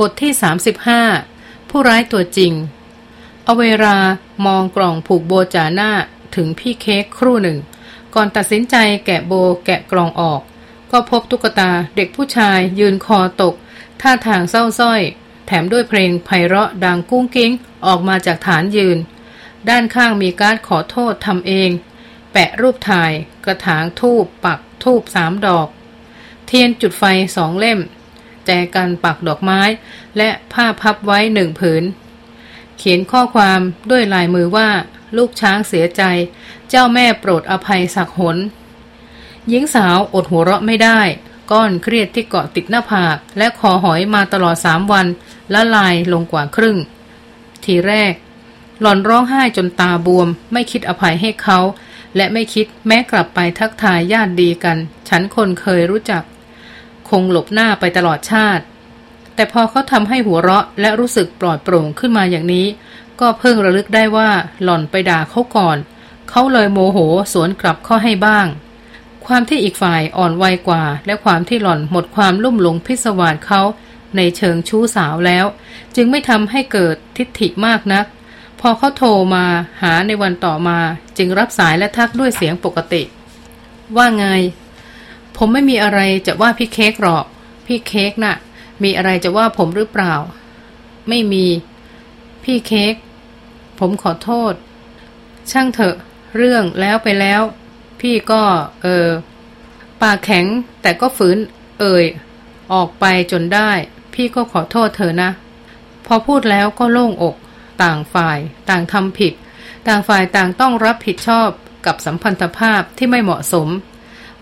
บทที่ 35 ผู้ร้ายตัวจริงเอาเวลามองกล่องผูกโบจาหน้าถึงพี่เค้กครู่หนึ่ง ก่อนตัดสินใจแกะโบแกะกล่องออก ก็พบตุ๊กตาเด็กผู้ชายยืนคอตก ท่าทางเศร้าส้อย แถมด้วยเพลงไพเราะดังกุ้งกิ้งออกมาจากฐานยืน ด้านข้างมีการ์ดขอโทษทำเอง แปะรูปถ่าย กระถางทูบปักทูบสามดอก เทียนจุดไฟสองเล่ม จกันปักดอกไม้ และผ้าพับไว้หนึ่งผืน เขียนข้อความด้วยลายมือว่าลูกช้างเสียใจ เจ้าแม่โปรดอภัยสักหน หญิงสาวอดหัวเราะไม่ได้ ก้อนเครียดที่เกาะติดหน้าผาก และคอหอยมาตลอดสามวัน ละลายลงกว่าครึ่ง ทีแรก หล่อนร้องไห้จนตาบวม ไม่คิดอภัยให้เขา และไม่คิดแม้กลับไปทักทายญาติดีกัน ฉันคนเคยรู้จัก คงหลบหน้าไปตลอดชาติ แต่พอเขาทำให้หัวเราะและรู้สึกปลอดโปร่งขึ้นมาอย่างนี้ ก็เพิ่งระลึกได้ว่าหล่อนไปด่าเขาก่อน เขาเลยโมโหสวนกลับข้อให้บ้าง ความที่อีกฝ่ายอ่อนวัยกว่า และความที่หล่อนหมดความลุ่มหลงพิศวาสเขาในเชิงชู้สาวแล้ว จึงไม่ทำให้เกิดทิฏฐิมากนัก พอเขาโทรมาหาในวันต่อมา จึงรับสายและทักด้วยเสียงปกติ ว่าไง ผมไม่มีอะไรจะว่าพี่เค้กหรอก พี่เค้กน่ะ มีอะไรจะว่าผมหรือเปล่า ไม่มี พี่เค้ก ผมขอโทษ ช่างเถอะ เรื่องแล้วไปแล้ว พี่ก็ เออ ปากแข็งแต่ก็ฝืน เอ่ย ออกไปจนได้ พี่ก็ขอโทษเธอนะ พอพูดแล้วก็โล่งอก ต่างฝ่าย ต่างทำผิด ต่างฝ่ายต่างต้องรับผิดชอบกับสัมพันธภาพที่ไม่เหมาะสม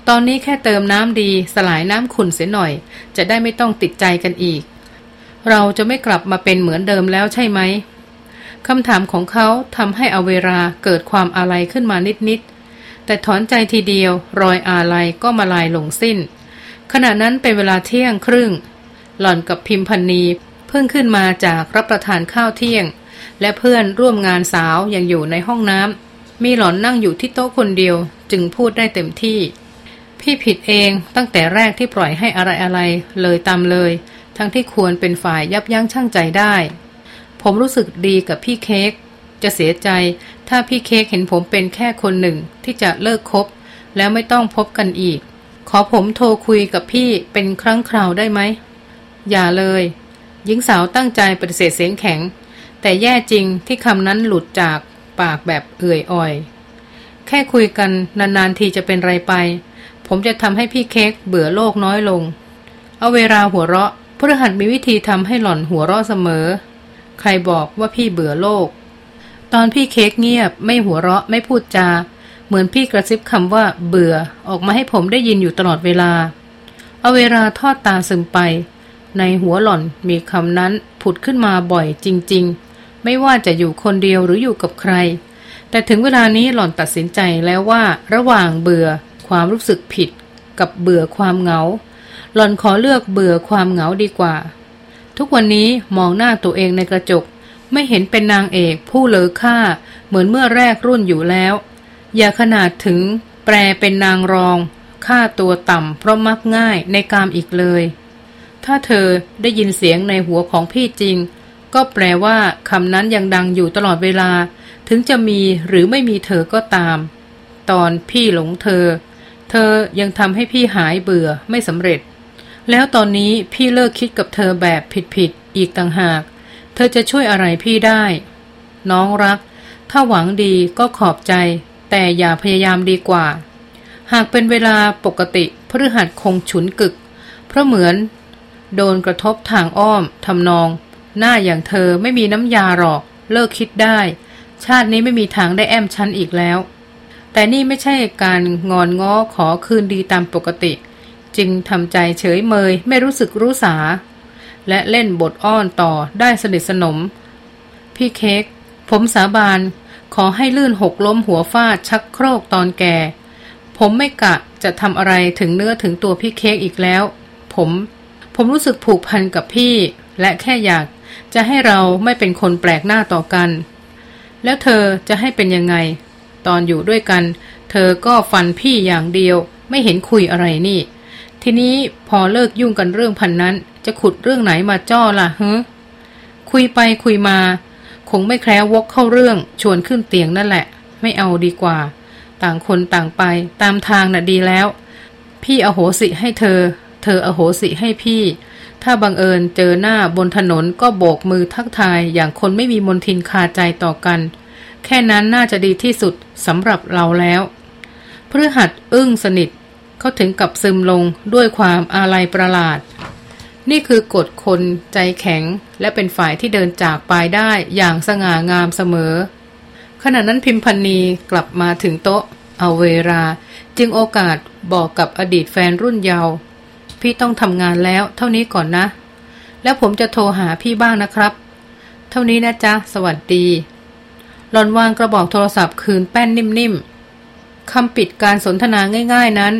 ตอนนี้แค่เติมน้ำดีสลายน้ำขุ่นเสียหน่อย จะได้ไม่ต้องติดใจกันอีก เราจะไม่กลับมาเป็นเหมือนเดิมแล้วใช่ไหมคำถามของเขาทำให้อเวราเกิดความอาลัยขึ้นมานิดๆ แต่ถอนใจทีเดียว รอยอาลัยก็มาลายลงสิ้น ขณะนั้นเป็นเวลาเที่ยงครึ่ง หล่อนกับพิมพันนีเพิ่งขึ้นมาจากรับประทานข้าวเที่ยง และเพื่อนร่วมงานสาวยังอยู่ในห้องน้ำมีหล่อนนั่งอยู่ที่โต๊ะคนเดียวจึงพูดได้เต็มที่ พี่ผิดเองตั้งแต่แรกที่ปล่อยให้อะไรอะไรเลยตามเลย ทั้งที่ควรเป็นฝ่ายยับยั้งชั่งใจได้ ผมรู้สึกดีกับพี่เค้กจะเสียใจถ้าพี่เค้กเห็นผมเป็นแค่คนหนึ่งที่จะเลิกคบ แล้วไม่ต้องพบกันอีก ขอผมโทรคุยกับพี่เป็นครั้งคราวได้ไหม อย่าเลย หญิงสาวตั้งใจปฏิเสธเสียงแข็ง แต่แย่จริงที่คำนั้นหลุดจากปากแบบเอื่อยอ่อย แค่คุยกันนานๆทีจะเป็นไรไป ผมจะทำให้พี่เค้กเบื่อโลกน้อยลง เอาเวลาหัวเราะพฤหัสมีวิธีทำให้หล่อนหัวเราะเสมอ ใครบอกว่าพี่เบื่อโลก ตอนพี่เค้กเงียบไม่หัวเราะไม่พูดจา เหมือนพี่กระซิบคำว่าเบื่อออกมาให้ผมได้ยินอยู่ตลอดเวลา เอาเวลาทอดตาซึมไป ในหัวหล่อนมีคำนั้นผุดขึ้นมาบ่อยจริง ๆ ไม่ว่าจะอยู่คนเดียวหรืออยู่กับใคร แต่ถึงเวลานี้หล่อนตัดสินใจแล้วว่าระหว่างเบื่อ ความรู้สึกผิดกับเบื่อความเหงา หล่อนขอเลือกเบื่อความเหงาดีกว่า ทุกวันนี้มองหน้าตัวเองในกระจก ไม่เห็นเป็นนางเอกผู้เลอค่า เหมือนเมื่อแรกรุ่นอยู่แล้ว อย่าขนาดถึงแปลเป็นนางรอง ค่าตัวต่ำเพราะมักง่ายในกามอีกเลย ถ้าเธอได้ยินเสียงในหัวของพี่จริง ก็แปลว่าคำนั้นยังดังอยู่ตลอดเวลา ถึงจะมีหรือไม่มีเธอก็ตาม ตอนพี่หลงเธอ ธอยังทำให้พี่หายเบื่อไม่สำเร็จ แล้วตอนนี้พี่เลิกคิดกับเธอแบบผิดๆอีกต่างหาก เธอจะช่วยอะไรพี่ได้ น้องรัก ถ้าหวังดีก็ขอบใจ แต่อย่าพยายามดีกว่า หากเป็นเวลาปกติพฤหัสคงฉุนกึก เพราะเหมือน โดนกระทบทางอ้อมทำนอง หน้าอย่างเธอไม่มีน้ำยาหรอก เลิกคิดได้ ชาตินี้ไม่มีทางได้แอมชั้นอีกแล้ว แต่นี่ไม่ใช่การงอนง้อขอคืนดีตามปกติ จึงทำใจเฉยเมยไม่รู้สึกรู้สา และเล่นบทอ้อนต่อได้สนิทสนม พี่เค้กผมสาบานขอให้ลื่นหกล้มหัวฟาดชักโครกตอนแก่ ผมไม่กะจะทำอะไรถึงเนื้อถึงตัวพี่เค้กอีกแล้ว ผม ผมรู้สึกผูกพันกับพี่ และแค่อยากจะให้เราไม่เป็นคนแปลกหน้าต่อกัน แล้วเธอจะให้เป็นยังไง ตอนอยู่ด้วยกัน เธอก็ฟันพี่อย่างเดียว ไม่เห็นคุยอะไรนี่ ทีนี้พอเลิกยุ่งกันเรื่องพันนั้น จะขุดเรื่องไหนมาจ้อล่ะเฮ้คุยไปคุยมา คงไม่แคล้ววกเข้าเรื่องชวนขึ้นเตียงนั่นแหละ ไม่เอาดีกว่า ต่างคนต่างไปตามทางน่ะดีแล้ว พี่อโหสิให้เธอ เธออโหสิให้พี่ ถ้าบังเอิญเจอหน้าบนถนนก็โบกมือทักทายอย่างคนไม่มีมนทินคาใจต่อกัน แค่นั้นน่าจะดีที่สุดสำหรับเราแล้วพฤหัสอึ้งสนิทเขาถึงกับซึมลงด้วยความอาลัยประหลาด นี่คือกฎคนใจแข็งและเป็นฝ่ายที่เดินจากไปได้อย่างสง่างามเสมอ ขณะนั้นพิมพันนีกลับมาถึงโต๊ะ เอาเวลาจึงโอกาสบอกกับอดีตแฟนรุ่นเยาว์พี่ต้องทำงานแล้วเท่านี้ก่อนนะ แล้วผมจะโทรหาพี่บ้างนะครับ เท่านี้นะจ๊ะ สวัสดี หลอนวางกระบอกโทรศัพท์คืนแป้นนิ่มๆคำปิดการสนทนาง่าย ๆนั้น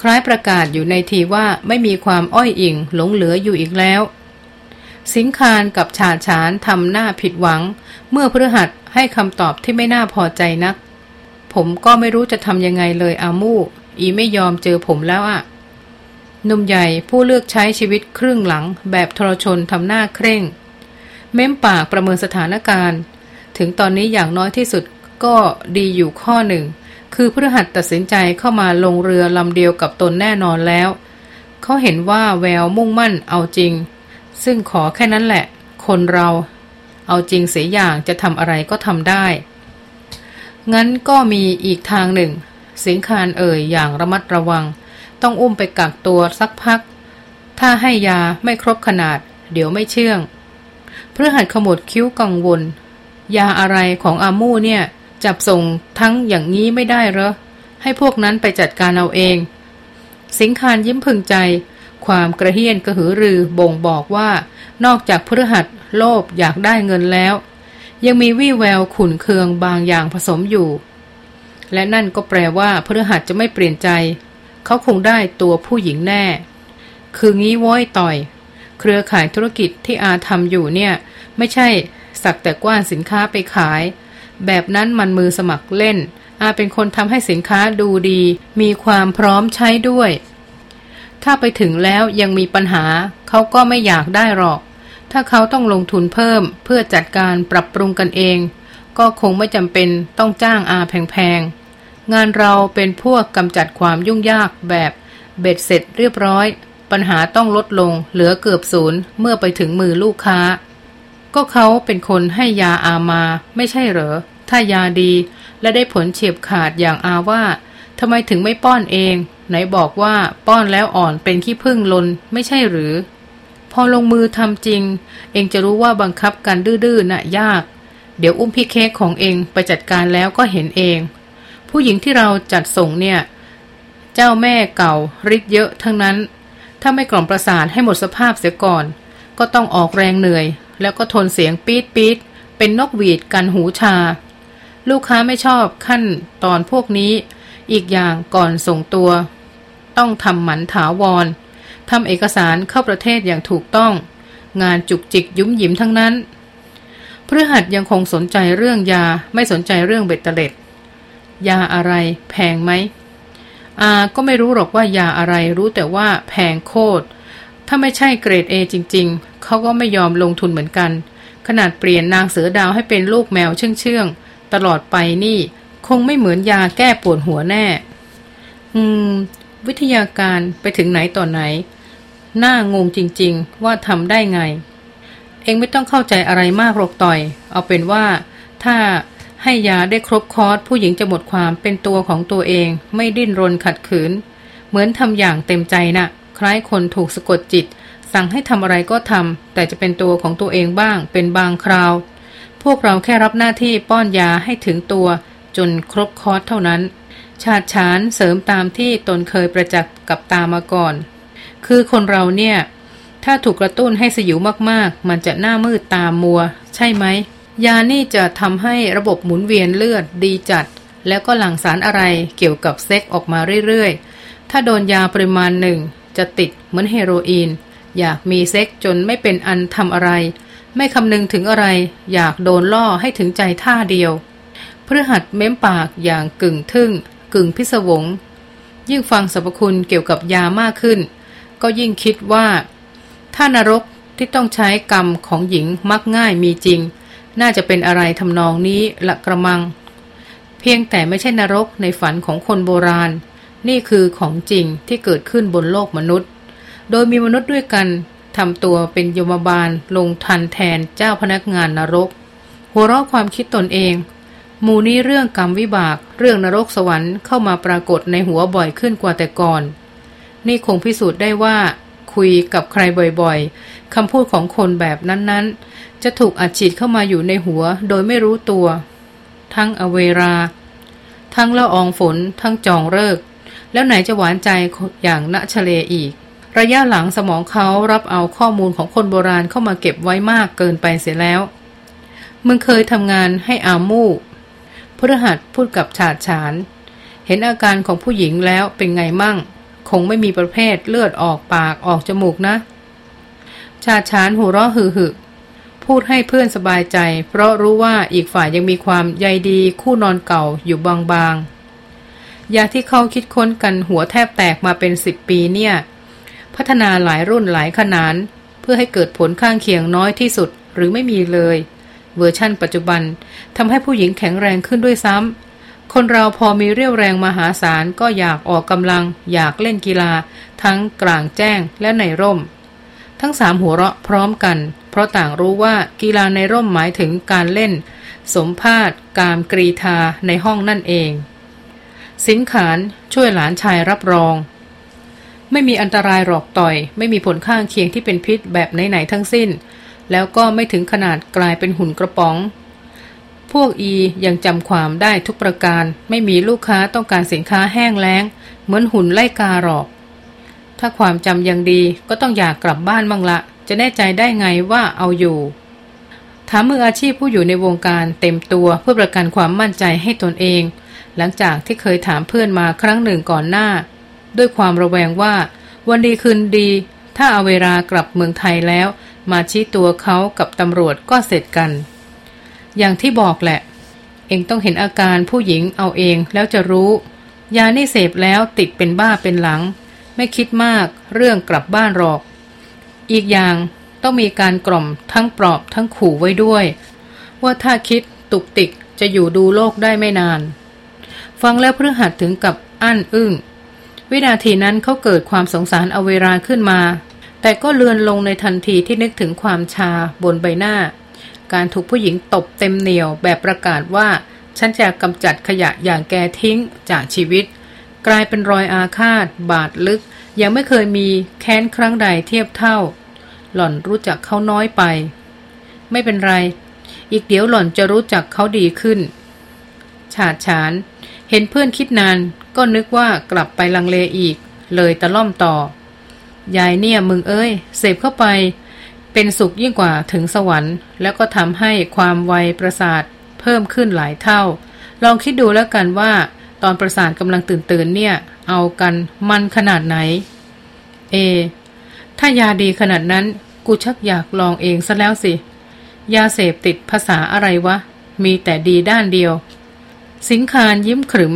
คล้ายประกาศอยู่ในทีว่าไม่มีความอ้อยอิงหลงเหลืออยู่อีกแล้ว สิงคารกับชาฉานทำหน้าผิดหวัง เมื่อพฤหัสให้คำตอบที่ไม่น่าพอใจนัก ผมก็ไม่รู้จะทำยังไงเลยอามูอีไม่ยอมเจอผมแล้วอะหนุ่มใหญ่ผู้เลือกใช้ชีวิตครึ่งหลังแบบทรชนทำหน้าเคร่ง เม้มปากประเมินสถานการณ์ ถึงตอนนี้อย่างน้อยที่สุดก็ดีอยู่ข้อหนึ่ง คือพฤหัสตัดสินใจเข้ามาลงเรือลำเดียวกับตนแน่นอนแล้ว เขาเห็นว่าแววมุ่งมั่นเอาจริง ซึ่งขอแค่นั้นแหละ คนเรา เอาจริงเสียอย่างจะทำอะไรก็ทำได้ งั้นก็มีอีกทางหนึ่ง สิงคารเอ่ยอย่างระมัดระวัง ต้องอุ้มไปกักตัวสักพัก ถ้าให้ยาไม่ครบขนาด เดี๋ยวไม่เชื่องเพื่อหัดขมวดคิ้วกังวล ยาอะไรของอามู่เนี่ย จับส่งทั้งอย่างนี้ไม่ได้เหรอ ให้พวกนั้นไปจัดการเอาเอง สิงคารยิ้มพึงใจ ความกระเฮียนกระหือรือบ่งบอกว่า นอกจากพฤหัสโลภอยากได้เงินแล้ว ยังมีวี่แววขุนเคืองบางอย่างผสมอยู่ และนั่นก็แปลว่าพฤหัสจะไม่เปลี่ยนใจ เขาคงได้ตัวผู้หญิงแน่ คืองี้ว้อยต่อย เครือข่ายธุรกิจที่อาทำอยู่เนี่ย ไม่ใช่ สักแต่กว้านสินค้าไปขาย แบบนั้นมันมือสมัครเล่น อาเป็นคนทำให้สินค้าดูดี มีความพร้อมใช้ด้วย ถ้าไปถึงแล้วยังมีปัญหา เขาก็ไม่อยากได้หรอก ถ้าเขาต้องลงทุนเพิ่มเพื่อจัดการปรับปรุงกันเอง ก็คงไม่จำเป็นต้องจ้างอาแพงๆ งานเราเป็นพวกกำจัดความยุ่งยากแบบเบ็ดเสร็จเรียบร้อยปัญหาต้องลดลงเหลือเกือบศูนย์เมื่อไปถึงมือลูกค้า ก็เขาเป็นคนให้ยาอามา ไม่ใช่เหรอ ถ้ายาดี และได้ผลเฉียบขาดอย่างอาว่าทำไมถึงไม่ป้อนเอง ไหนบอกว่าป้อนแล้วอ่อนเป็นขี้พึ่งลนไม่ใช่หรือ พอลงมือทำจริง เองจะรู้ว่าบังคับกันดื้อๆน่ะยาก เดี๋ยวอุ้มพี่เค้กของเองไปจัดการแล้วก็เห็นเอง ผู้หญิงที่เราจัดส่งเนี่ย เจ้าแม่เก่าริดเยอะทั้งนั้น ถ้าไม่กล่อมประสานให้หมดสภาพเสียก่อน ก็ต้องออกแรงเหนื่อย แล้วก็ทนเสียงปี๊ดปี๊ดเป็นนกหวีดกันหูชา ลูกค้าไม่ชอบขั้นตอนพวกนี้ อีกอย่างก่อนส่งตัว ต้องทำหมันถาวรทำเอกสารเข้าประเทศอย่างถูกต้อง งานจุกจิกยุ่มหยิมทั้งนั้นพฤหัสยังคงสนใจเรื่องยาไม่สนใจเรื่องเบ็ดเตล็ด ยาอะไรแพงไหมอาก็ไม่รู้หรอกว่ายาอะไรรู้แต่ว่าแพงโคตร ถ้าไม่ใช่เกรด A จริง เขาก็ไม่ยอมลงทุนเหมือนกัน ขนาดเปลี่ยนนางเสือดาวให้เป็นลูกแมวเชื่องๆ ตลอดไปนี่ คงไม่เหมือนยาแก้ปวดหัวแน่ อืม วิทยาการไปถึงไหนต่อไหนหน้างงจริงๆ ว่าทำได้ไง เองไม่ต้องเข้าใจอะไรมากหรอกต่อย เอาเป็นว่า ถ้าให้ยาได้ครบคอร์สผู้หญิงจะหมดความเป็นตัวของตัวเอง ไม่ดิ้นรนขัดขืน เหมือนทำอย่างเต็มใจนะ่ะ คล้ายคนถูกสะกดจิต สั่งให้ทำอะไรก็ทำแต่จะเป็นตัวของตัวเองบ้าง เป็นบางคราว พวกเราแค่รับหน้าที่ป้อนยาให้ถึงตัว จนครบคอร์สเท่านั้น ชาติฉานเสริมตามที่ตนเคยประจักษ์กับตามาก่อน คือคนเราเนี่ย ถ้าถูกกระตุ้นให้สยิวมากๆ มันจะหน้ามืดตามมัว ใช่ไหมยานี่จะทำให้ระบบหมุนเวียนเลือดดีจัด แล้วก็หลั่งสารอะไรเกี่ยวกับเซ็กซ์ออกมาเรื่อยๆ ถ้าโดนยาปริมาณหนึ่งจะติดเหมือนเฮโรอีน อยากมีเซ็กซ์จนไม่เป็นอันทำอะไร ไม่คำนึงถึงอะไร อยากโดนล่อให้ถึงใจท่าเดียวพฤหัสเม้มปากอย่างกึ่งทึ่ง กึ่งพิศวง ยิ่งฟังสรรพคุณเกี่ยวกับยามากขึ้น ก็ยิ่งคิดว่า ถ้านรกที่ต้องใช้กรรมของหญิงมักง่ายมีจริง น่าจะเป็นอะไรทำนองนี้ละกระมัง เพียงแต่ไม่ใช่นรกในฝันของคนโบราณ นี่คือของจริงที่เกิดขึ้นบนโลกมนุษย์ โดยมีมนุษย์ด้วยกันทำตัวเป็นยมบาลลงทันแทนเจ้าพนักงานนรก หัวเราะความคิดตนเอง หมู่นี้เรื่องกรรมวิบาก เรื่องนรกสวรรค์เข้ามาปรากฏในหัวบ่อยขึ้นกว่าแต่ก่อน นี่คงพิสูจน์ได้ว่า คุยกับใครบ่อยๆคำพูดของคนแบบนั้นๆ จะถูกอัดฉีดเข้ามาอยู่ในหัวโดยไม่รู้ตัว ทั้งอเวรา ทั้งละอองฝน ทั้งจองเลิก แล้วไหนจะหวานใจอย่างณชเลอีก ระยะหลังสมองเขารับเอาข้อมูลของคนโบราณเข้ามาเก็บไว้มากเกินไปเสียแล้ว มึงเคยทำงานให้อามู่พฤหัสพูดกับฉาดฉาน เห็นอาการของผู้หญิงแล้วเป็นไงมั่ง คงไม่มีประเภทเลือดออกปากออกจมูกนะ ชาดฉานหัวเราะหึหึพูดให้เพื่อนสบายใจ เพราะรู้ว่าอีกฝ่ายยังมีความใยดีคู่นอนเก่าอยู่บางๆยาที่เขาคิดค้นกันหัวแทบแตกมาเป็นสิบปีเนี่ย พัฒนาหลายรุ่นหลายขนานเพื่อให้เกิดผลข้างเคียงน้อยที่สุดหรือไม่มีเลย เวอร์ชั่นปัจจุบันทำให้ผู้หญิงแข็งแรงขึ้นด้วยซ้ำคนเราพอมีเรี่ยวแรงมหาศาลก็อยากออกกำลัง อยากเล่นกีฬา ทั้งกลางแจ้งและในร่ม ทั้งสามหัวเราะพร้อมกัน เพราะต่างรู้ว่ากีฬาในร่มหมายถึงการเล่น สมพาตการกรีธาในห้องนั่นเอง สินขานช่วยหลานชายรับรอง ไม่มีอันตรายหรอกต่อย ไม่มีผลข้างเคียงที่เป็นพิษแบบไหนๆทั้งสิ้น แล้วก็ไม่ถึงขนาดกลายเป็นหุ่นกระป๋อง พวกอียังจำความได้ทุกประการ ไม่มีลูกค้าต้องการสินค้าแห้งแล้ง เหมือนหุ่นไล่กาหรอก ถ้าความจำยังดีก็ต้องอยากกลับบ้านบ้างละจะแน่ใจได้ไงว่าเอาอยู่ถามมืออาชีพผู้อยู่ในวงการเต็มตัวเพื่อประกันความมั่นใจให้ตนเอง หลังจากที่เคยถามเพื่อนมาครั้งหนึ่งก่อนหน้า ด้วยความระแวงว่า วันดีคืนดี ถ้าเอาเวลากลับเมืองไทยแล้ว มาชี้ตัวเขากับตำรวจก็เสร็จกัน อย่างที่บอกแหละ เองต้องเห็นอาการผู้หญิงเอาเองแล้วจะรู้ ยานี่เสพแล้วติดเป็นบ้าเป็นหลัง ไม่คิดมากเรื่องกลับบ้านหรอก อีกอย่างต้องมีการกล่อมทั้งปลอบทั้งขู่ไว้ด้วย ว่าถ้าคิดตุกติกจะอยู่ดูโลกได้ไม่นาน ฟังแล้วพฤหัสถึงกับอั้นอึ้ง วินาทีนั้นเขาเกิดความสงสารเอาเวลาขึ้นมา แต่ก็เลือนลงในทันทีที่นึกถึงความชาบนใบหน้า การถูกผู้หญิงตบเต็มเหนียวแบบประกาศว่า ฉันจะกำจัดขยะอย่างแกทิ้งจากชีวิต กลายเป็นรอยอาฆาต บาดลึก ยังไม่เคยมีแค้นครั้งใดเทียบเท่า หล่อนรู้จักเขาน้อยไป ไม่เป็นไร อีกเดี๋ยวหล่อนจะรู้จักเขาดีขึ้น ฉาดฉาน เห็นเพื่อนคิดนาน ก็นึกว่ากลับไปลังเลอีก เลยตะล่อมต่อ ยายเนี่ยมึงเอ้ย เสพเข้าไป เป็นสุขยิ่งกว่าถึงสวรรค์ แล้วก็ทำให้ความไวประสาทเพิ่มขึ้นหลายเท่า ลองคิดดูแล้วกันว่า ตอนประสาทกำลังตื่นตื่นเนี่ย เอากันมันขนาดไหน เอ ถ้ายาดีขนาดนั้น กูชักอยากลองเองซะแล้วสิ ยาเสพติดภาษาอะไรวะ มีแต่ดีด้านเดียว สิงคารยิ้มขรึม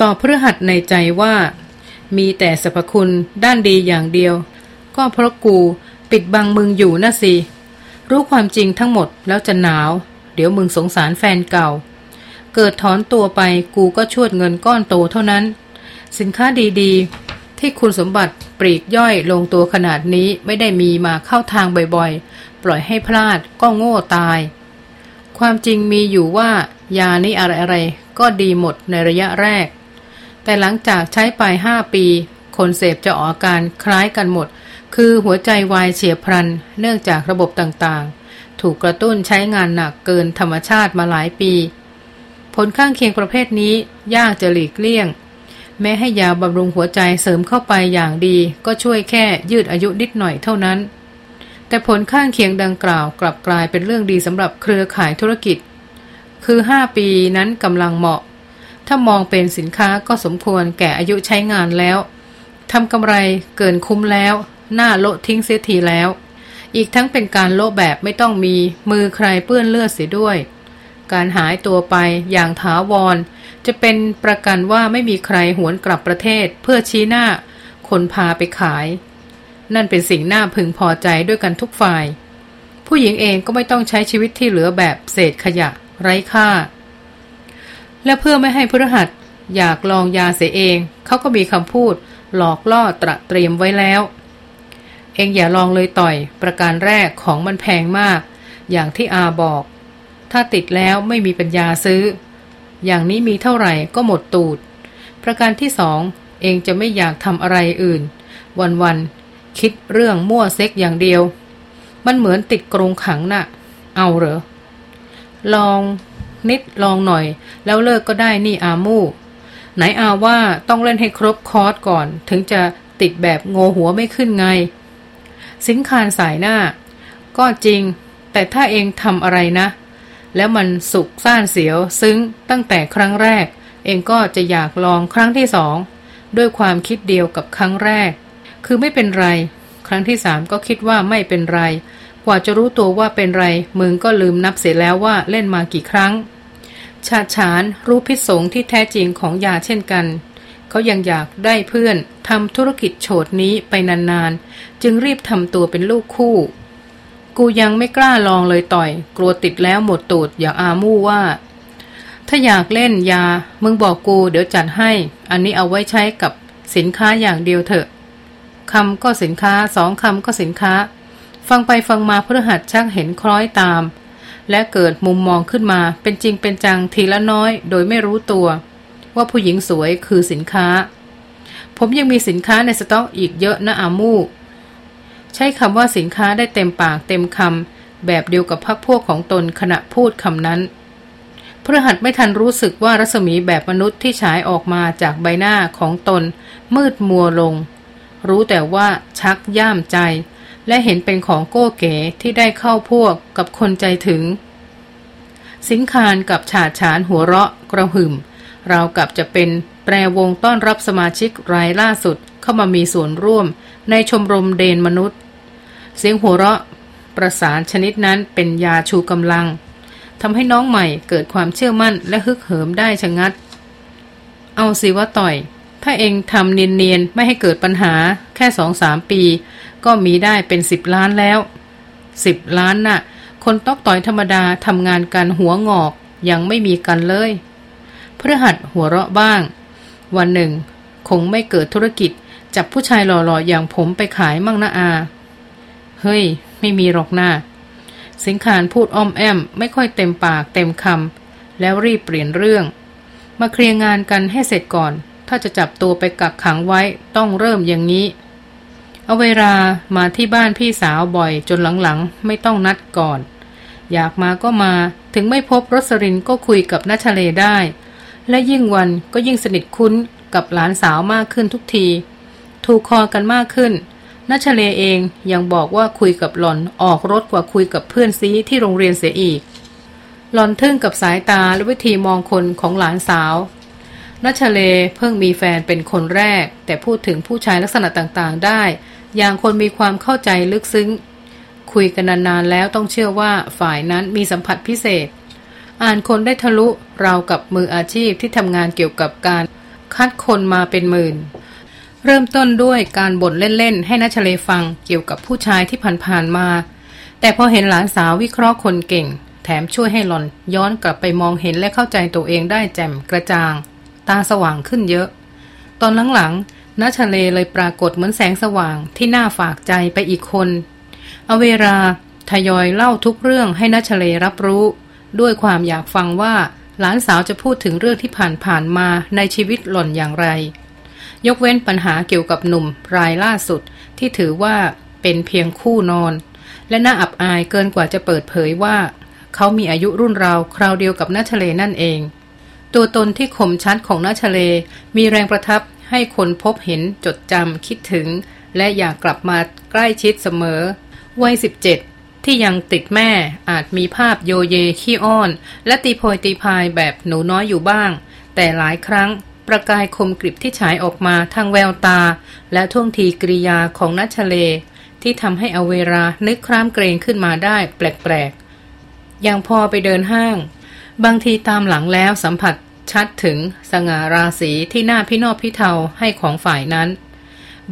ต่อพฤหัสในใจว่า มีแต่สรรพคุณด้านดีอย่างเดียว ก็เพราะกูปิดบังมึงอยู่นะสิ รู้ความจริงทั้งหมดแล้วจะหนาว เดี๋ยวมึงสงสารแฟนเก่า เกิดถอนตัวไปกูก็ชวดเงินก้อนโตเท่านั้น สินค้าดีๆ ที่คุณสมบัติปรีกย่อยลงตัวขนาดนี้ไม่ได้มีมาเข้าทางบ่อยๆ ปล่อยให้พลาดก็โง่ตาย ความจริงมีอยู่ว่ายานี้อะไร ก็ดีหมดในระยะแรก แต่หลังจากใช้ไปห้าปี คนเสพจะออกอาการคล้ายกันหมด คือหัวใจวายเฉียบพลัน เนื่องจากระบบต่างๆ ถูกกระตุ้นใช้งานหนักเกินธรรมชาติมาหลายปี ผลข้างเคียงประเภทนี้ยากจะหลีกเลี่ยง แม้ให้ยาบำรุงหัวใจเสริมเข้าไปอย่างดี ก็ช่วยแค่ยืดอายุนิดหน่อยเท่านั้นแต่ผลข้างเคียงดังกล่าวกลับกลายเป็นเรื่องดีสำหรับเครือข่ายธุรกิจ คือ5ปีนั้นกำลังเหมาะ ถ้ามองเป็นสินค้าก็สมควรแก่อายุใช้งานแล้วทำกำไรเกินคุ้มแล้ว หน้าโละทิ้งเสียทีแล้ว อีกทั้งเป็นการโละแบบไม่ต้องมีมือใครเปื้อนเลือดเสียด้วย การหายตัวไปอย่างถาวร จะเป็นประกันว่าไม่มีใครหวนกลับประเทศ เพื่อชี้หน้า คนพาไปขาย นั่นเป็นสิ่งน่าพึงพอใจด้วยกันทุกฝ่าย ผู้หญิงเองก็ไม่ต้องใช้ชีวิตที่เหลือแบบเศษขยะ ไร้ค่า และเพื่อไม่ให้พฤหัสอยากลองยาเสียเอง เขาก็มีคำพูดหลอกล่อตระเตรียมไว้แล้ว เองอย่าลองเลยต่อย ประการแรกของมันแพงมาก อย่างที่อาบอก ถ้าติดแล้วไม่มีปัญญาซื้อ อย่างนี้มีเท่าไหร่ก็หมดตูด ประการที่สองเองจะไม่อยากทำอะไรอื่น วันๆคิดเรื่องมั่วเซ็กอย่างเดียว มันเหมือนติดกรงขังนะ่ะ เอาเหรอ ลองนิดลองหน่อย แล้วเลิกก็ได้นี่อามู่ไหนอาว่าต้องเล่นให้ครบคอร์สก่อน ถึงจะติดแบบโงหัวไม่ขึ้นไง สินคานสายหน้า ก็จริง แต่ถ้าเองทำอะไรนะ แล้วมันสุกซ่านเสียวซึ้งตั้งแต่ครั้งแรก เองก็จะอยากลองครั้งที่สองด้วยความคิดเดียวกับครั้งแรก คือไม่เป็นไร ครั้งที่สามก็คิดว่าไม่เป็นไร กว่าจะรู้ตัวว่าเป็นไร มึงก็ลืมนับเสียแล้วว่าเล่นมากี่ครั้ง ชาฉานรู้พิษสงที่แท้จริงของยาเช่นกัน เขายังอยากได้เพื่อนทำธุรกิจโฉดนี้ไปนานๆ จึงรีบทำตัวเป็นลูกคู่ กูยังไม่กล้าลองเลยต่อย กลัวติดแล้วหมดตูดอย่างอามู่ว่า ถ้าอยากเล่นยา มึงบอกกูเดี๋ยวจัดให้ อันนี้เอาไว้ใช้กับสินค้าอย่างเดียวเถอะคำก็สินค้าสองคำก็สินค้า ฟังไปฟังมาพฤหัสชักเห็นคล้อยตาม และเกิดมุมมองขึ้นมาเป็นจริงเป็นจังทีละน้อยโดยไม่รู้ตัว ว่าผู้หญิงสวยคือสินค้า ผมยังมีสินค้าในสต็อกอีกเยอะนะอามูใช้คำว่าสินค้าได้เต็มปากเต็มคำแบบเดียวกับพักพวกของตนขณะพูดคำนั้นพฤหัสไม่ทันรู้สึกว่ารัศมีแบบมนุษย์ที่ฉายออกมาจากใบหน้าของตน มืดมัวลง รู้แต่ว่าชักย่ามใจ และเห็นเป็นของโก้เก๋ที่ได้เข้าพวกกับคนใจถึง สิงคารกับฉาดฉานหัวเราะกระหึ่มเรากับจะเป็นแตรวงต้อนรับสมาชิกรายล่าสุดเข้ามามีส่วนร่วมในชมรมเดนมนุษย์ เสียงหัวเราะประสานชนิดนั้นเป็นยาชูกำลังทำให้น้องใหม่เกิดความเชื่อมั่นและฮึกเหิมได้ชะงัด เอาสิว่าต่อย ถ้าเองทำเนียนๆ ไม่ให้เกิดปัญหาแค่สองสามปี ก็มีได้เป็นสิบล้านแล้วสิบล้านน่ะ คนตอกต่อยธรรมดาทำงานกันหัวงอกยังไม่มีกันเลยพฤหัสหัวเราะบ้าง วันหนึ่ง คงไม่เกิดธุรกิจจับผู้ชายหล่อๆอย่างผมไปขายมั่งนะอา เฮ้ย ไม่มีหรอกหน้า สิงคารพูดอ้อมแอม ไม่ค่อยเต็มปากเต็มคำแล้วรีบเปลี่ยนเรื่อง มาเคลียร์งานกันให้เสร็จก่อน ถ้าจะจับตัวไปกักขังไว้ต้องเริ่มอย่างนี้ เอาเวลามาที่บ้านพี่สาวบ่อยจนหลังๆ ไม่ต้องนัดก่อน อยากมาก็มาถึงไม่พบรสรินก็คุยกับนัชเลได้ และยิ่งวันก็ยิ่งสนิทคุ้นกับหลานสาวมากขึ้นทุกที ถูกคอกันมากขึ้นนัชเลเองยังบอกว่าคุยกับหลอนออกรถกว่าคุยกับเพื่อนซีที่โรงเรียนเสียอีก หลอนทึ่งกับสายตาและวิธีมองคนของหลานสาวนัชเลเพิ่งมีแฟนเป็นคนแรก แต่พูดถึงผู้ชายลักษณะต่างๆ ได้ อย่างคนมีความเข้าใจลึกซึ้ง คุยกันนานๆแล้วต้องเชื่อว่าฝ่ายนั้นมีสัมผัสพิเศษ อ่านคนได้ทะลุราวกับมืออาชีพที่ทำงานเกี่ยวกับการคัดคนมาเป็นหมื่น เริ่มต้นด้วยการบ่นเล่นๆ ให้นัชเลฟังเกี่ยวกับผู้ชายที่ผ่านๆมา แต่พอเห็นหลานสาววิเคราะห์คนเก่ง แถมช่วยให้หลอนย้อนกลับไปมองเห็นและเข้าใจตัวเองได้แจ่มกระจ่าง ตาสว่างขึ้นเยอะ ตอนหลังๆ นัชเลเลยปรากฏเหมือนแสงสว่างที่น่าฝากใจไปอีกคนเอาเวลาทยอยเล่าทุกเรื่องให้นัชเลรับรู้ ด้วยความอยากฟังว่าหลานสาวจะพูดถึงเรื่องที่ผ่านๆมาในชีวิตหล่อนอย่างไร ยกเว้นปัญหาเกี่ยวกับหนุ่มรายล่าสุดที่ถือว่าเป็นเพียงคู่นอน และน่าอับอายเกินกว่าจะเปิดเผยว่า เขามีอายุรุ่นราวคราวเดียวกับนาชเลนั่นเอง ตัวตนที่คมชัดของนาชเลมีแรงประทับ ให้คนพบเห็นจดจำคิดถึง และอยากกลับมาใกล้ชิดเสมอ วัยสิบเจ็ดที่ยังติดแม่อาจมีภาพโยเยขี้อ้อน และตีโพยตีพายแบบหนูน้อยอยู่บ้าง แต่หลายครั้งประกายคมกริบที่ฉายออกมาทางแววตา และท่วงทีกริยาของนัชเล ที่ทำให้อเวรานึกครามเกรงขึ้นมาได้แปลกๆ อย่างพอไปเดินห้าง บางทีตามหลังแล้วสัมผัส ชัดถึงสง่าราศีที่หน้าพี่นอบพี่เทาให้ของฝ่ายนั้น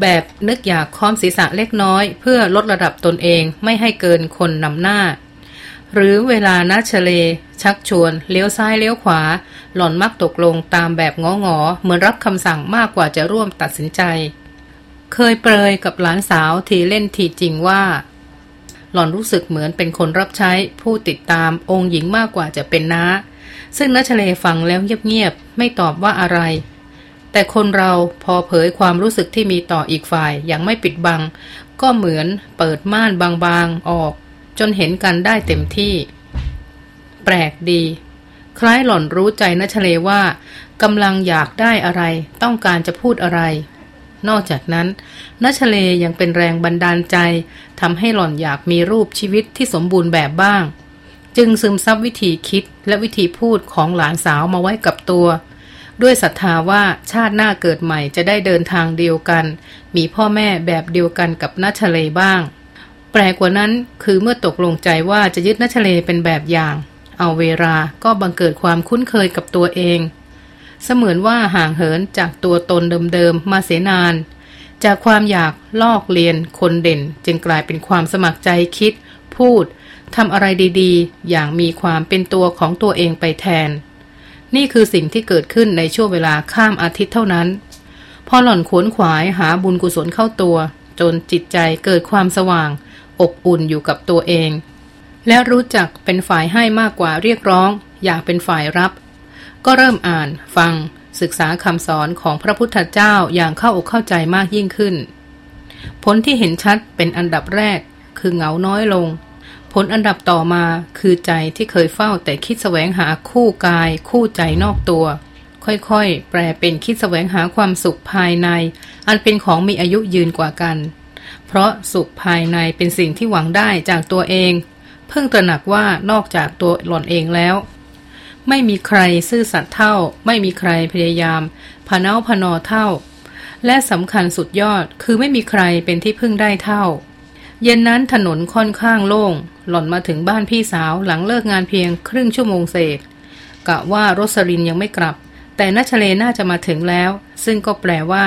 แบบนึกอยากค้อมศีรษะเล็กน้อย เพื่อลดระดับตนเองไม่ให้เกินคนนำหน้า หรือเวลานัชเล ชักชวน เลี้ยวซ้ายเลี้ยวขวา หล่อนมักตกลงตามแบบงองอเหมือนรับคำสั่งมากกว่าจะร่วมตัดสินใจ เคยเปรยกับหลานสาวทีเล่นทีจริงว่า หล่อนรู้สึกเหมือนเป็นคนรับใช้ผู้ติดตามองค์หญิงมากกว่าจะเป็นน้า ซึ่งนัชเลฟังแล้วเงียบๆ ไม่ตอบว่าอะไร แต่คนเราพอเผยความรู้สึกที่มีต่ออีกฝ่ายอย่างไม่ปิดบัง ก็เหมือนเปิดม่านบางๆออก จนเห็นกันได้เต็มที่ แปลกดี คล้ายหล่อนรู้ใจนัชเลว่ากำลังอยากได้อะไร ต้องการจะพูดอะไร นอกจากนั้นนัชเลยังเป็นแรงบันดาลใจทำให้หล่อนอยากมีรูปชีวิตที่สมบูรณ์แบบบ้าง จึงซึมซับวิธีคิดและวิธีพูดของหลานสาวมาไว้กับตัว ด้วยศรัทธาว่าชาติหน้าเกิดใหม่จะได้เดินทางเดียวกัน มีพ่อแม่แบบเดียวกันกับนัชเลบ้าง แปลกว่านั้นคือเมื่อตกลงใจว่าจะยึดนัชเลเป็นแบบอย่าง เอาเวลาก็บังเกิดความคุ้นเคยกับตัวเอง เสมือนว่าห่างเหินจากตัวตนเดิมๆมาเสียนาน จากความอยากลอกเรียนคนเด่นจึงกลายเป็นความสมัครใจคิด พูด ทำอะไรดีๆ อย่างมีความเป็นตัวของตัวเองไปแทน นี่คือสิ่งที่เกิดขึ้นในช่วงเวลาข้ามอาทิตย์เท่านั้น พอหล่อนขวนขวายหาบุญกุศลเข้าตัว จนจิตใจเกิดความสว่าง อบอุ่นอยู่กับตัวเอง และรู้จักเป็นฝ่ายให้มากกว่าเรียกร้อง อยากเป็นฝ่ายรับ ก็เริ่มอ่านฟังศึกษาคำสอนของพระพุทธเจ้าอย่างเข้าอกเข้าใจมากยิ่งขึ้น ผลที่เห็นชัดเป็นอันดับแรกคือเหงาน้อยลง ผลอันดับต่อมาคือใจที่เคยเฝ้าแต่คิดแสวงหาคู่กาย คู่ใจนอกตัว ค่อยๆ แปลเป็นคิดแสวงหาความสุขภายใน อันเป็นของมีอายุยืนกว่ากัน เพราะสุขภายในเป็นสิ่งที่หวังได้จากตัวเอง เพิ่งตระหนักว่านอกจากตัวหล่อนเองแล้ว ไม่มีใครซื่อสัตย์เท่า ไม่มีใครพยายามพานาพนอเท่า และสำคัญสุดยอดคือไม่มีใครเป็นที่พึ่งได้เท่า เย็นนั้นถนนค่อนข้างโล่ง หล่อนมาถึงบ้านพี่สาวหลังเลิกงานเพียงครึ่งชั่วโมงเศษกะว่ารสรินยังไม่กลับ แต่นัชเลน่าจะมาถึงแล้ว ซึ่งก็แปลว่า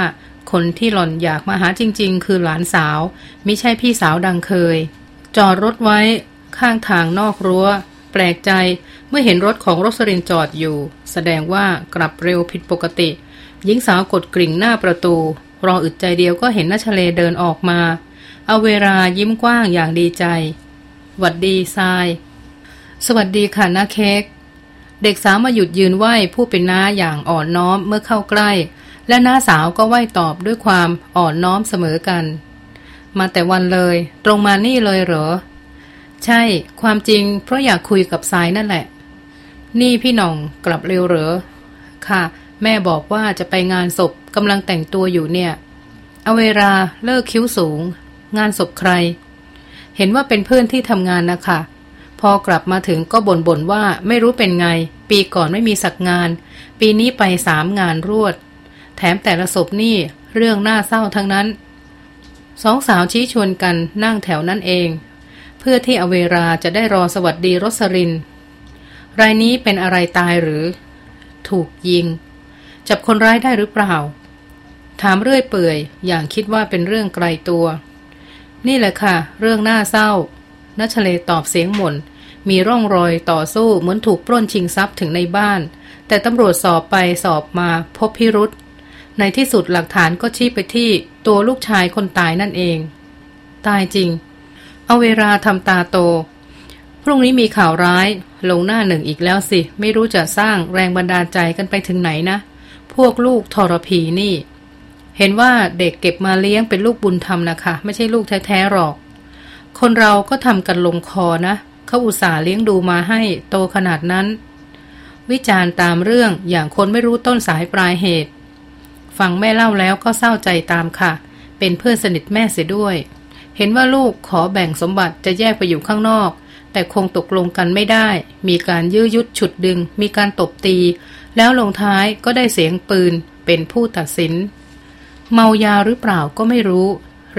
คนที่หล่อนอยากมาหาจริง ๆ คือหลานสาวมิใช่พี่สาวดังเคย จอดรถไว้ข้างทางนอกรัว้ว แปลกใจเมื่อเห็นรถของรสรินจอดอยู่ แสดงว่ากลับเร็วผิดปกติ หญิงสาวกดกริ่งหน้าประตู รออึดใจเดียวก็เห็นนัชเลเดินออกมา เอาเวลายิ้มกว้างอย่างดีใจ หวัดดีทราย สวัสดีค่ะน้าเค้ก เด็กสาวมาหยุดยืนไหวผู้เป็นน้าอย่างอ่อนน้อมเมื่อเข้าใกล้ และน้าสาวก็ไหวตอบด้วยความอ่อนน้อมเสมอกัน มาแต่วันเลย ตรงมานี่เลยเหรอ ใช่ ความจริงเพราะอยากคุยกับทรายนั่นแหละ นี่พี่น่องกลับเร็วเหรอ ค่ะ แม่บอกว่าจะไปงานศพกำลังแต่งตัวอยู่เนี่ยเอาเวลาเลิกคิ้วสูง งานศพใคร เห็นว่าเป็นเพื่อนที่ทำงานนะคะ พอกลับมาถึงก็บ่นบ่นว่าไม่รู้เป็นไง ปีก่อนไม่มีสักงาน ปีนี้ไปสามงานรวด แถมแต่ละศพนี่เรื่องน่าเศร้าทั้งนั้น สองสาวชี้ชวนกันนั่งแถวนั้นเอง เพื่อที่อเวราจะได้รอสวัสดีรสริน รายนี้เป็นอะไรตายหรือ ถูกยิง จับคนร้ายได้หรือเปล่าถามเรื่อยเปื่อย อย่างคิดว่าเป็นเรื่องไกลตัว นี่แหละค่ะ เรื่องน่าเศร้านัชเลตอบเสียงหม่น มีร่องรอยต่อสู้เหมือนถูกปล้นชิงทรัพย์ถึงในบ้าน แต่ตำรวจสอบไปสอบมาพบพิรุษในที่สุดหลักฐานก็ชี้ไปที่ตัวลูกชายคนตายนั่นเอง ตายจริง เอาเวลาทำตาโต พรุ่งนี้มีข่าวร้าย ลงหน้าหนึ่งอีกแล้วสิ ไม่รู้จะสร้างแรงบันดาลใจกันไปถึงไหนนะ พวกลูกทรพีนี่ เห็นว่าเด็กเก็บมาเลี้ยงเป็นลูกบุญธรรมนะคะ ไม่ใช่ลูกแท้ๆหรอก คนเราก็ทำกันลงคอนะ เขาอุตส่าห์เลี้ยงดูมาให้โตขนาดนั้น วิจารณ์ตามเรื่องอย่างคนไม่รู้ต้นสายปลายเหตุ ฟังแม่เล่าแล้วก็เศร้าใจตามค่ะ เป็นเพื่อนสนิทแม่เสียด้วย เห็นว่าลูกขอแบ่งสมบัติจะแยกไปอยู่ข้างนอก แต่คงตกลงกันไม่ได้ มีการยื้อยุดฉุดดึง มีการตบตี แล้วลงท้ายก็ได้เสียงปืนเป็นผู้ตัดสิน เมายาหรือเปล่าก็ไม่รู้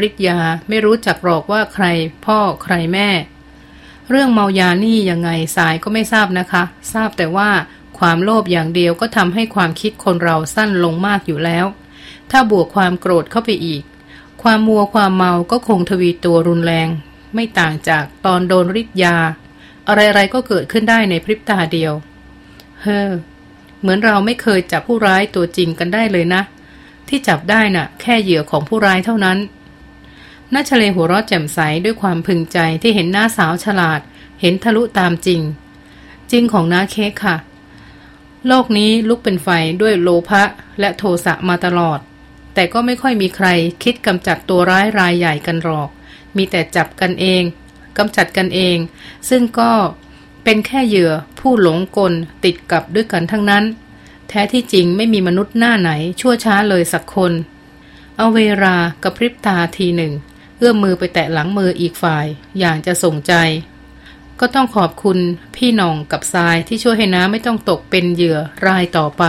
ฤทธิ์ยาไม่รู้จักหรอกว่าใคร พ่อใครแม่ เรื่องเมายานี่ยังไงสายก็ไม่ทราบนะคะ ทราบแต่ว่าความโลภอย่างเดียวก็ทำให้ความคิดคนเราสั้นลงมากอยู่แล้ว ถ้าบวกความโกรธเข้าไปอีก ความมัวความเมาก็คงทวีตัวรุนแรง ไม่ต่างจากตอนโดนฤทธิ์ยา อะไรๆก็เกิดขึ้นได้ในพริบตาเดียว เฮ้อเหมือนเราไม่เคยจับผู้ร้ายตัวจริงกันได้เลยนะ ที่จับได้น่ะ แค่เหยื่อของผู้ร้ายเท่านั้นน้าชเลหัวเราะแจ่มใสด้วยความพึงใจที่เห็นหน้าสาวฉลาด เห็นทะลุตามจริง จริงของน้าเค้กค่ะ โลกนี้ลุกเป็นไฟด้วยโลภะและโทสะมาตลอด แต่ก็ไม่ค่อยมีใครคิดกำจัดตัวร้ายรายใหญ่กันหรอก มีแต่จับกันเองกำจัดกันเอง ซึ่งก็เป็นแค่เหยื่อผู้หลงกลติดกับด้วยกันทั้งนั้น แท้ที่จริงไม่มีมนุษย์หน้าไหน ชั่วช้าเลยสักคน เอาเวลากระพริบตาทีหนึ่ง เอื้อมมือไปแตะหลังมืออีกฝ่าย อย่างจะส่งใจ ก็ต้องขอบคุณพี่น้องกับทรายที่ช่วยให้น้าไม่ต้องตกเป็นเหยื่อรายต่อไป